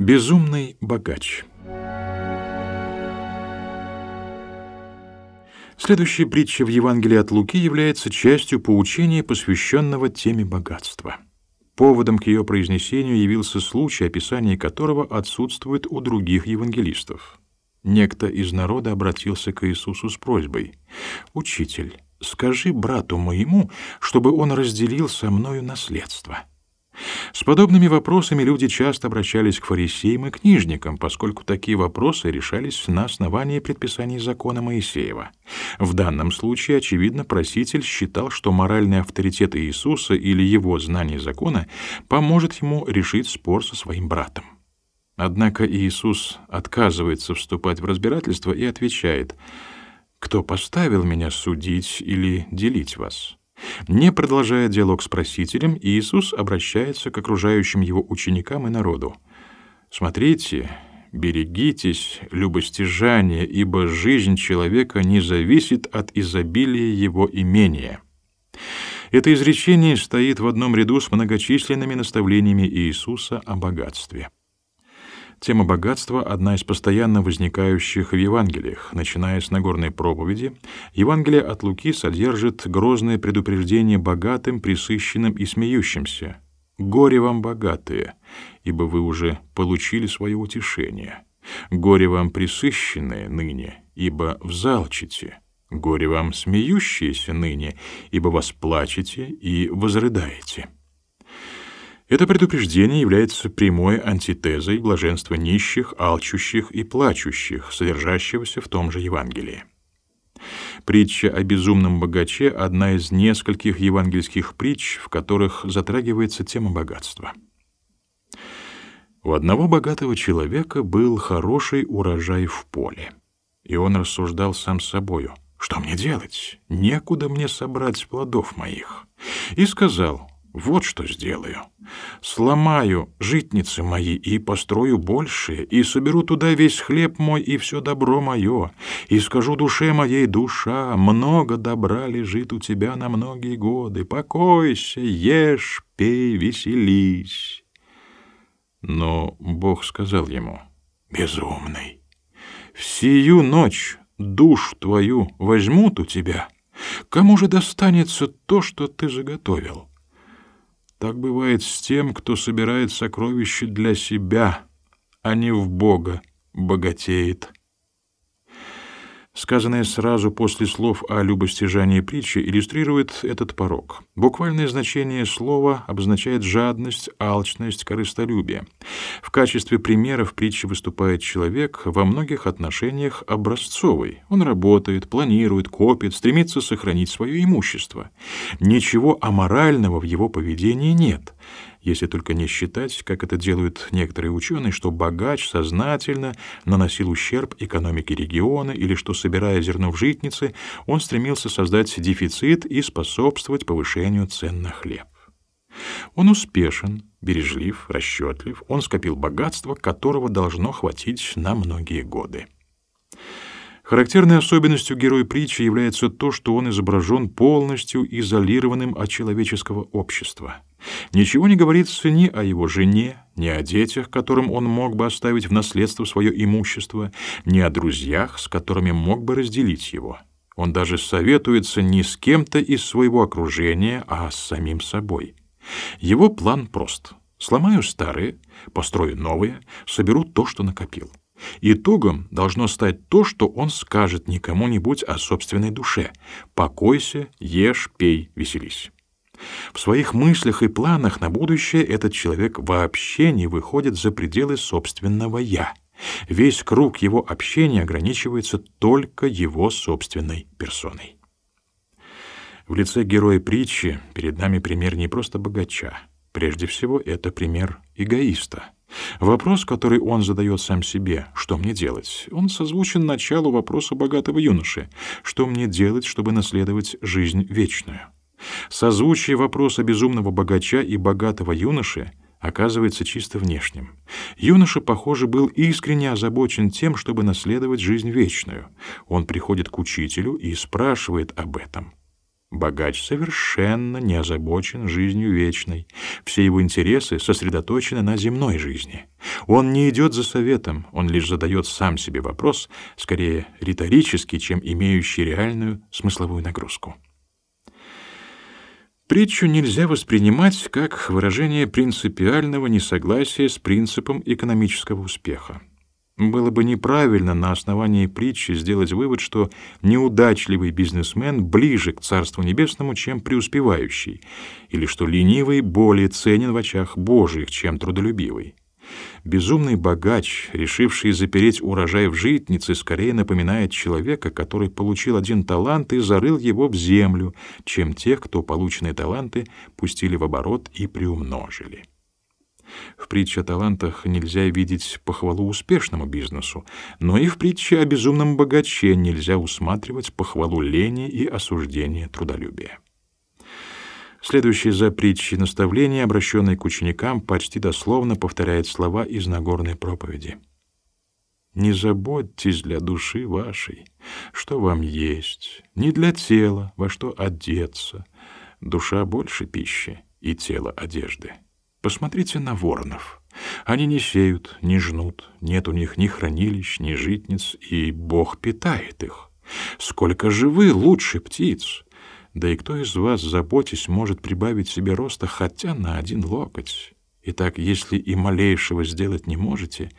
Безумный богач. Следующая притча в Евангелии от Луки является частью поучения, посвященного теме богатства. Поводом к ее произнесению явился случай, описание которого отсутствует у других евангелистов. Некто из народа обратился к Иисусу с просьбой: "Учитель, скажи брату моему, чтобы он разделил со мною наследство". С подобными вопросами люди часто обращались к фарисеям и книжникам, поскольку такие вопросы решались на основании предписаний закона Моисеева. В данном случае, очевидно, проситель считал, что моральный авторитет Иисуса или его знание закона поможет ему решить спор со своим братом. Однако Иисус отказывается вступать в разбирательство и отвечает: "Кто поставил меня судить или делить вас?" Не продолжая диалог с просителем, Иисус обращается к окружающим его ученикам и народу. «Смотрите, берегитесь любостяжания, ибо жизнь человека не зависит от изобилия его имения». Это изречение стоит в одном ряду с многочисленными наставлениями Иисуса о богатстве. Тема богатства — одна из постоянно возникающих в Евангелиях. Начиная с Нагорной проповеди, Евангелие от Луки содержит грозное предупреждение богатым, присыщенным и смеющимся. «Горе вам, богатые, ибо вы уже получили свое утешение. Горе вам, присыщенные ныне, ибо взалчите. Горе вам, смеющиеся ныне, ибо вас плачете и возрыдаете». Это предупреждение является прямой антитезой блаженства нищих, алчущих и плачущих, содержащегося в том же Евангелии. Притча о безумном богаче — одна из нескольких евангельских притч, в которых затрагивается тема богатства. У одного богатого человека был хороший урожай в поле, и он рассуждал сам с собою, что мне делать? Некуда мне собрать плодов моих. И сказал, вот что сделаю. Сломаю житницы мои и построю большие, и соберу туда весь хлеб мой и все добро мое, и скажу душе моей, душа, много добра лежит у тебя на многие годы, покойся, ешь, пей, веселись. Но Бог сказал ему, безумный, всю ночь душ твою возьмут у тебя, кому же достанется то, что ты заготовил? Так бывает с тем, кто собирает сокровища для себя, а не в Бога богатеет. Сказанное сразу после слов о любостяжании притчи иллюстрирует этот порог. Буквальное значение слова обозначает жадность, алчность, корыстолюбие. В качестве примера в притче выступает человек во многих отношениях образцовый. Он работает, планирует, копит, стремится сохранить свое имущество. Ничего аморального в его поведении нет если только не считать, как это делают некоторые ученые, что богач сознательно наносил ущерб экономике региона или что, собирая зерно в житнице, он стремился создать дефицит и способствовать повышению цен на хлеб. Он успешен, бережлив, расчетлив, он скопил богатство, которого должно хватить на многие годы. Характерной особенностью героя притчи является то, что он изображен полностью изолированным от человеческого общества. Ничего не говорится ни о его жене, ни о детях, которым он мог бы оставить в наследство свое имущество, ни о друзьях, с которыми мог бы разделить его. Он даже советуется не с кем-то из своего окружения, а с самим собой. Его план прост. Сломаю старые, построю новые, соберу то, что накопил. Итогом должно стать то, что он скажет не кому-нибудь о собственной душе. «Покойся, ешь, пей, веселись». В своих мыслях и планах на будущее этот человек вообще не выходит за пределы собственного «я». Весь круг его общения ограничивается только его собственной персоной. В лице героя притчи перед нами пример не просто богача. Прежде всего, это пример эгоиста — Вопрос, который он задает сам себе, что мне делать, он созвучен началу вопроса богатого юноши, что мне делать, чтобы наследовать жизнь вечную. Созвучие вопроса безумного богача и богатого юноши оказывается чисто внешним. Юноша, похоже, был искренне озабочен тем, чтобы наследовать жизнь вечную. Он приходит к учителю и спрашивает об этом. Богач совершенно не озабочен жизнью вечной. Все его интересы сосредоточены на земной жизни. Он не идет за советом, он лишь задает сам себе вопрос, скорее риторический, чем имеющий реальную смысловую нагрузку. Притчу нельзя воспринимать как выражение принципиального несогласия с принципом экономического успеха. Было бы неправильно на основании притчи сделать вывод, что неудачливый бизнесмен ближе к Царству Небесному, чем преуспевающий, или что ленивый более ценен в очах Божьих, чем трудолюбивый. Безумный богач, решивший запереть урожай в житнице, скорее напоминает человека, который получил один талант и зарыл его в землю, чем тех, кто полученные таланты пустили в оборот и приумножили. В притче о талантах нельзя видеть похвалу успешному бизнесу, но и в притче о безумном богаче нельзя усматривать похвалу лени и осуждение трудолюбия. Следующее за притчей наставление, обращенное к ученикам, почти дословно повторяет слова из Нагорной проповеди. «Не заботьтесь для души вашей, что вам есть, не для тела, во что одеться. Душа больше пищи и тело одежды». Посмотрите на воронов. Они не сеют, не жнут, нет у них ни хранилищ, ни житниц, и Бог питает их. Сколько же вы лучше птиц! Да и кто из вас, заботясь, может прибавить себе роста хотя на один локоть? Итак, если и малейшего сделать не можете,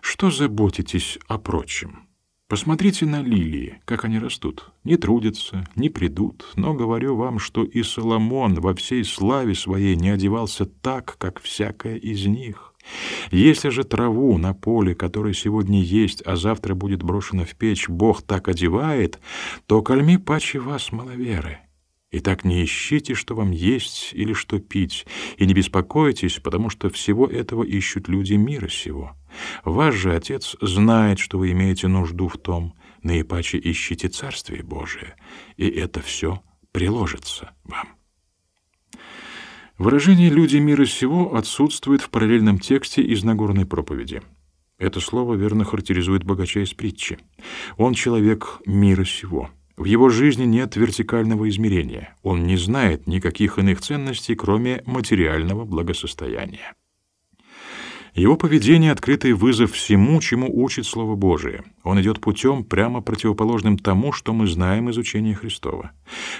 что заботитесь о прочем? Посмотрите на лилии, как они растут. Не трудятся, не придут, но говорю вам, что и Соломон во всей славе своей не одевался так, как всякая из них. Если же траву на поле, которая сегодня есть, а завтра будет брошена в печь, Бог так одевает, то кальми паче вас, маловеры. Итак, не ищите, что вам есть или что пить, и не беспокойтесь, потому что всего этого ищут люди мира сего. Ваш же Отец знает, что вы имеете нужду в том, наипаче ищите Царствие Божие, и это все приложится вам. Выражение «люди мира сего» отсутствует в параллельном тексте из Нагорной проповеди. Это слово верно характеризует богача из притчи. Он человек мира сего — в его жизни нет вертикального измерения. Он не знает никаких иных ценностей, кроме материального благосостояния. Его поведение — открытый вызов всему, чему учит Слово Божие. Он идет путем, прямо противоположным тому, что мы знаем из учения Христова.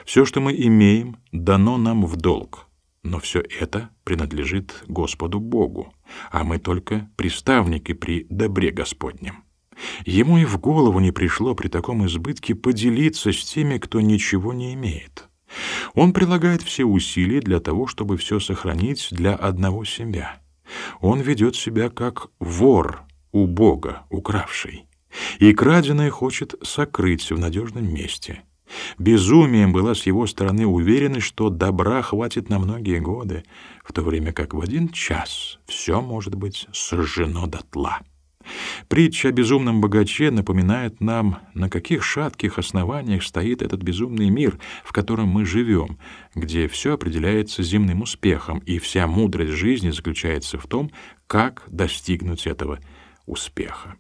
Все, что мы имеем, дано нам в долг. Но все это принадлежит Господу Богу, а мы только приставники при добре Господнем. Ему и в голову не пришло при таком избытке поделиться с теми, кто ничего не имеет. Он прилагает все усилия для того, чтобы все сохранить для одного себя. Он ведет себя как вор у Бога, укравший. И краденое хочет сокрыть в надежном месте. Безумием была с его стороны уверенность, что добра хватит на многие годы, в то время как в один час все может быть сожжено дотла. Притча о безумном богаче напоминает нам, на каких шатких основаниях стоит этот безумный мир, в котором мы живем, где все определяется земным успехом, и вся мудрость жизни заключается в том, как достигнуть этого успеха.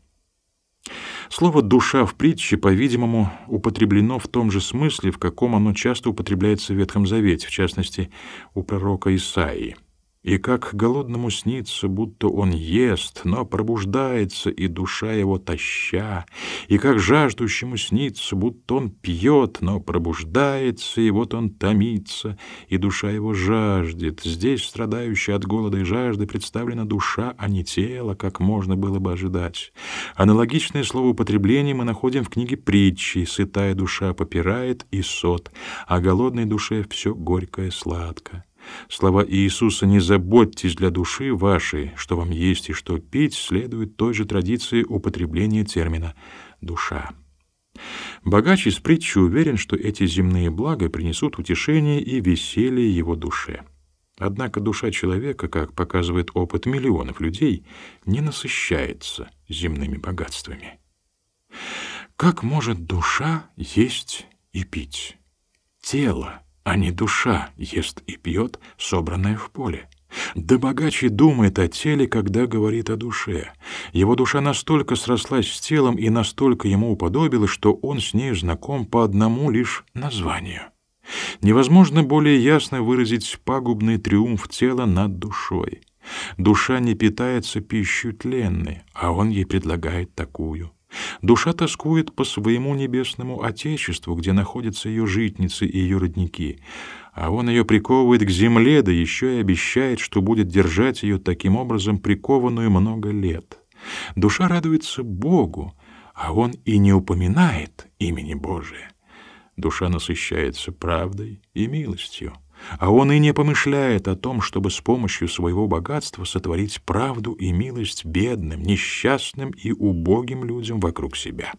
Слово «душа» в притче, по-видимому, употреблено в том же смысле, в каком оно часто употребляется в Ветхом Завете, в частности, у пророка Исаии — и как голодному снится, будто он ест, но пробуждается, и душа его таща, и как жаждущему снится, будто он пьет, но пробуждается, и вот он томится, и душа его жаждет. Здесь, страдающая от голода и жажды, представлена душа, а не тело, как можно было бы ожидать. Аналогичное словоупотребление мы находим в книге притчи «Сытая душа попирает и сот, а голодной душе все горькое сладко». Слова Иисуса «Не заботьтесь для души вашей, что вам есть и что пить» следует той же традиции употребления термина «душа». Богач из притчи уверен, что эти земные блага принесут утешение и веселье его душе. Однако душа человека, как показывает опыт миллионов людей, не насыщается земными богатствами. Как может душа есть и пить? Тело а не душа ест и пьет, собранное в поле. Да богаче думает о теле, когда говорит о душе. Его душа настолько срослась с телом и настолько ему уподобилась, что он с ней знаком по одному лишь названию. Невозможно более ясно выразить пагубный триумф тела над душой. Душа не питается пищей тленной, а он ей предлагает такую. Душа тоскует по своему небесному Отечеству, где находятся ее житницы и ее родники, а он ее приковывает к земле, да еще и обещает, что будет держать ее таким образом прикованную много лет. Душа радуется Богу, а он и не упоминает имени Божия. Душа насыщается правдой и милостью а он и не помышляет о том, чтобы с помощью своего богатства сотворить правду и милость бедным, несчастным и убогим людям вокруг себя.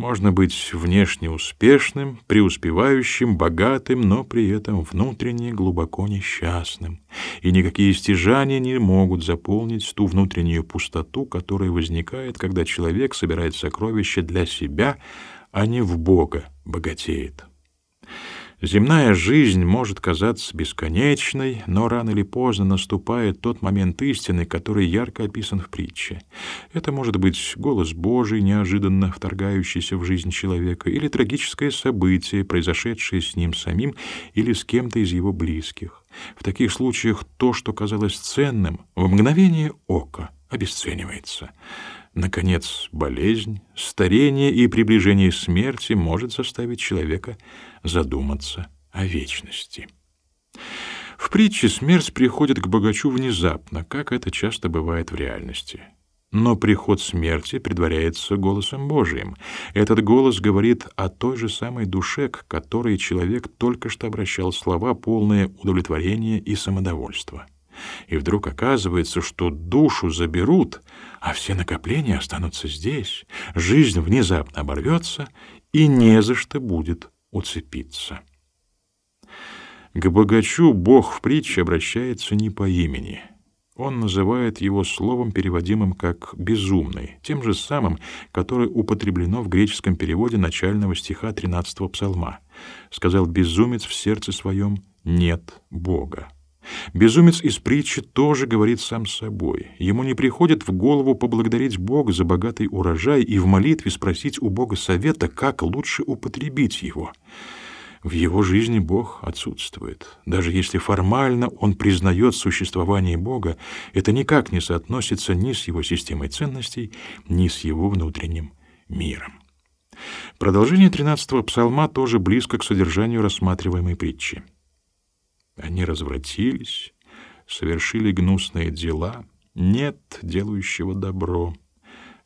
Можно быть внешне успешным, преуспевающим, богатым, но при этом внутренне глубоко несчастным, и никакие стяжания не могут заполнить ту внутреннюю пустоту, которая возникает, когда человек собирает сокровища для себя, а не в Бога богатеет. Земная жизнь может казаться бесконечной, но рано или поздно наступает тот момент истины, который ярко описан в притче. Это может быть голос Божий, неожиданно вторгающийся в жизнь человека, или трагическое событие, произошедшее с ним самим или с кем-то из его близких. В таких случаях то, что казалось ценным, в мгновение ока обесценивается. Наконец, болезнь, старение и приближение смерти может заставить человека задуматься о вечности. В притче смерть приходит к богачу внезапно, как это часто бывает в реальности. Но приход смерти предваряется голосом Божиим. Этот голос говорит о той же самой душе, к которой человек только что обращал слова, полные удовлетворения и самодовольства. И вдруг оказывается, что душу заберут, а все накопления останутся здесь. Жизнь внезапно оборвется, и не за что будет уцепиться. К богачу Бог в притче обращается не по имени. Он называет его словом, переводимым как «безумный», тем же самым, которое употреблено в греческом переводе начального стиха 13-го псалма. «Сказал безумец в сердце своем, нет Бога». Безумец из притчи тоже говорит сам собой. Ему не приходит в голову поблагодарить Бога за богатый урожай и в молитве спросить у Бога совета, как лучше употребить его. В его жизни Бог отсутствует. Даже если формально он признает существование Бога, это никак не соотносится ни с его системой ценностей, ни с его внутренним миром. Продолжение 13-го псалма тоже близко к содержанию рассматриваемой притчи. Они развратились, совершили гнусные дела, нет делающего добро.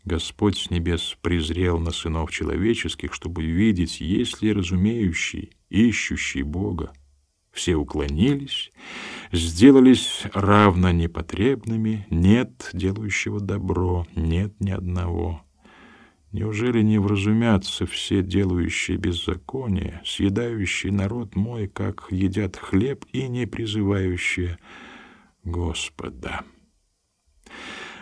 Господь с небес презрел на сынов человеческих, чтобы видеть, есть ли разумеющий, ищущий Бога. Все уклонились, сделались равно непотребными, нет делающего добро, нет ни одного. Неужели не вразумятся все делающие беззаконие, съедающие народ мой, как едят хлеб, и не призывающие Господа?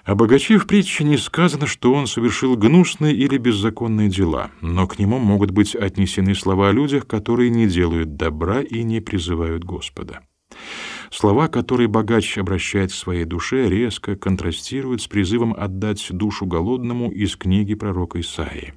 О богаче в притче не сказано, что он совершил гнусные или беззаконные дела, но к нему могут быть отнесены слова о людях, которые не делают добра и не призывают Господа. Слова, которые богач обращает к своей душе, резко контрастируют с призывом отдать душу голодному из книги пророка Исаии.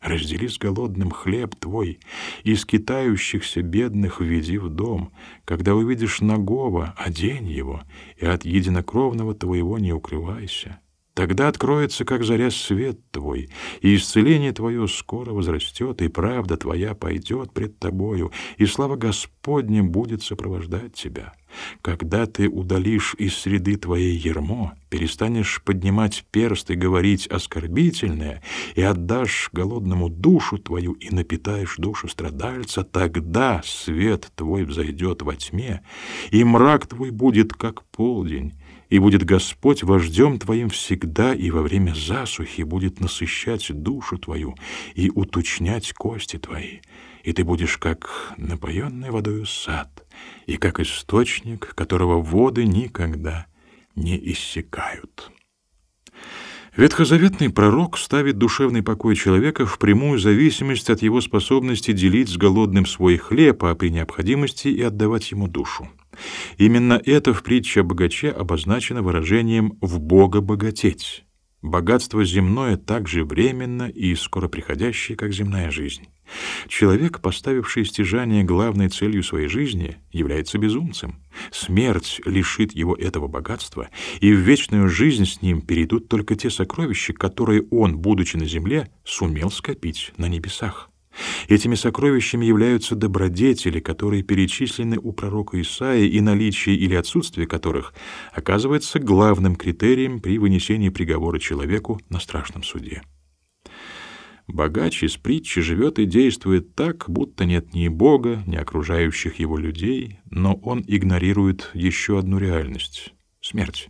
«Раздели с голодным хлеб твой, и скитающихся бедных введи в дом. Когда увидишь нагого, одень его, и от единокровного твоего не укрывайся». Тогда откроется, как заря, свет твой, и исцеление твое скоро возрастет, и правда твоя пойдет пред тобою, и слава Господня будет сопровождать тебя. Когда ты удалишь из среды твоей ермо, перестанешь поднимать перст и говорить оскорбительное, и отдашь голодному душу твою и напитаешь душу страдальца, тогда свет твой взойдет во тьме, и мрак твой будет как полдень, и будет Господь вождем твоим всегда, и во время засухи будет насыщать душу твою и уточнять кости твои, и ты будешь как напоенный водою сад, и как источник, которого воды никогда не иссякают. Ветхозаветный пророк ставит душевный покой человека в прямую зависимость от его способности делить с голодным свой хлеб, а при необходимости и отдавать ему душу. Именно это в притче о богаче обозначено выражением «в Бога богатеть». Богатство земное так же временно и скоро приходящее, как земная жизнь. Человек, поставивший стяжание главной целью своей жизни, является безумцем. Смерть лишит его этого богатства, и в вечную жизнь с ним перейдут только те сокровища, которые он, будучи на земле, сумел скопить на небесах. Этими сокровищами являются добродетели, которые перечислены у пророка Исаия и наличие или отсутствие которых оказывается главным критерием при вынесении приговора человеку на страшном суде. Богач из притчи живет и действует так, будто нет ни Бога, ни окружающих его людей, но он игнорирует еще одну реальность — смерть.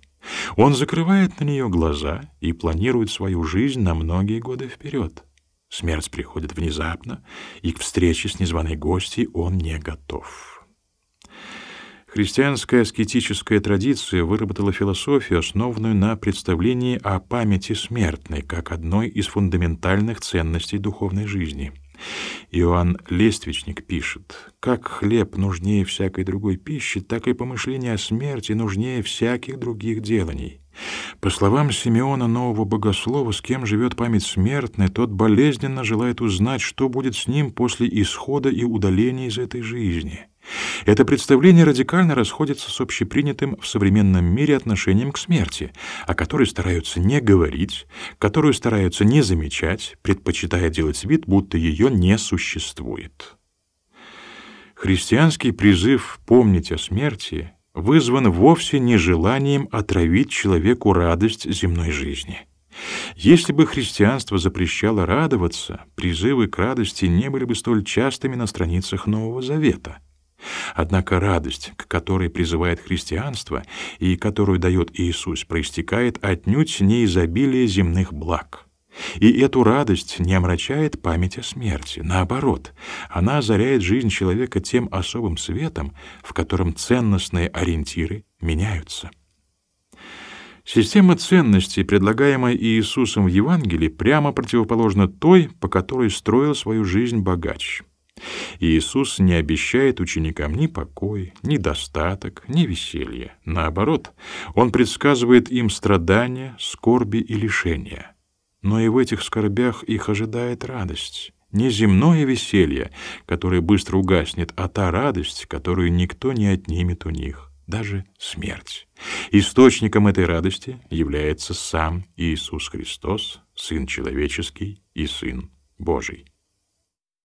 Он закрывает на нее глаза и планирует свою жизнь на многие годы вперед. Смерть приходит внезапно, и к встрече с незваной гостьей он не готов. Христианская аскетическая традиция выработала философию, основанную на представлении о памяти смертной как одной из фундаментальных ценностей духовной жизни. Иоанн Лествичник пишет: "Как хлеб нужнее всякой другой пищи, так и помышление о смерти нужнее всяких других деланий. По словам Симеона Нового Богослова, с кем живет память смертная, тот болезненно желает узнать, что будет с ним после исхода и удаления из этой жизни. Это представление радикально расходится с общепринятым в современном мире отношением к смерти, о которой стараются не говорить, которую стараются не замечать, предпочитая делать вид, будто ее не существует. Христианский призыв помнить о смерти вызван вовсе не желанием отравить человеку радость земной жизни. Если бы христианство запрещало радоваться, призывы к радости не были бы столь частыми на страницах Нового Завета. Однако радость, к которой призывает христианство и которую дает Иисус, проистекает отнюдь не изобилие земных благ. И эту радость не омрачает память о смерти. Наоборот, она озаряет жизнь человека тем особым светом, в котором ценностные ориентиры меняются. Система ценностей, предлагаемая Иисусом в Евангелии, прямо противоположна той, по которой строил свою жизнь богач. Иисус не обещает ученикам ни покой, ни достаток, ни веселье. Наоборот, Он предсказывает им страдания, скорби и лишения но и в этих скорбях их ожидает радость. Не земное веселье, которое быстро угаснет, а та радость, которую никто не отнимет у них, даже смерть. Источником этой радости является сам Иисус Христос, Сын человеческий и Сын Божий.